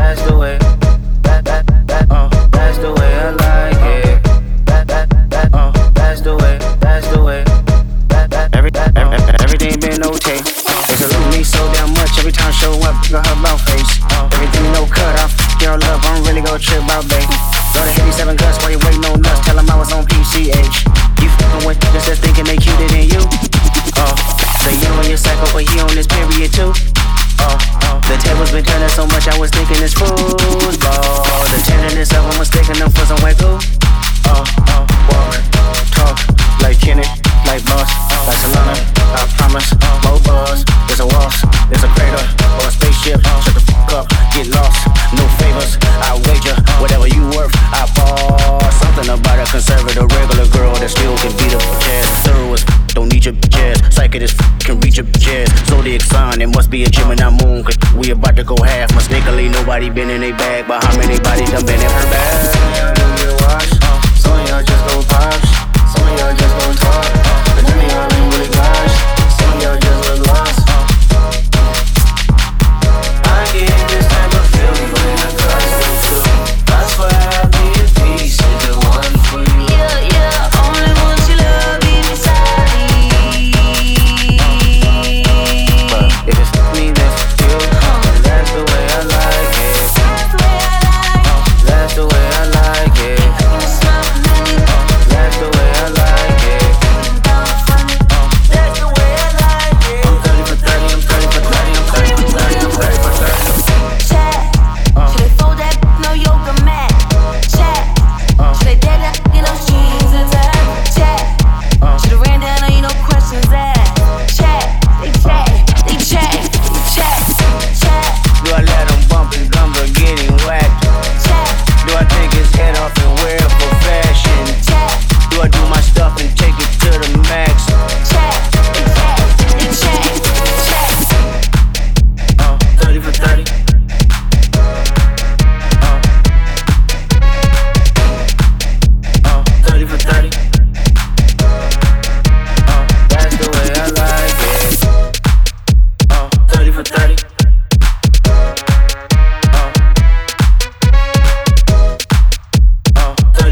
That's the way. That that that uh. That's the way I like it. That that that uh. That's the way. That's the way. That that every that uh. everything been okay. They salute me so damn much every time I show up. you Got her mouth face. Uh. Everything no cut off. Girl love, I'm really gonna trip out, babe. Throw the heavy seven guts while you waiting on nuts. them I was on PCH. You fucking with just that thinking they cuter than you. Uh, so you on your cycle, but he on his period too. Turning so much, I was thinking it's football. The tenderness of them was taking them for some wacko. Oh, oh, walk, talk, like Kenny, like boss, like Solana. I promise, more buzz. There's a waltz, there's a crater, or a spaceship. Shut the fuck up, get lost. No favors, I wager. Whatever you worth, I ball. Something about a conservative, regular girl that still can beat up jazz. Thorough as don't need your jazz. Psychic as can reach your jazz. Zodiac sign, it must be a Gemini moon. Cause we about to go half. Mistakenly, nobody been in a bag. But how many bodies done been in her bag?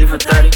for 30.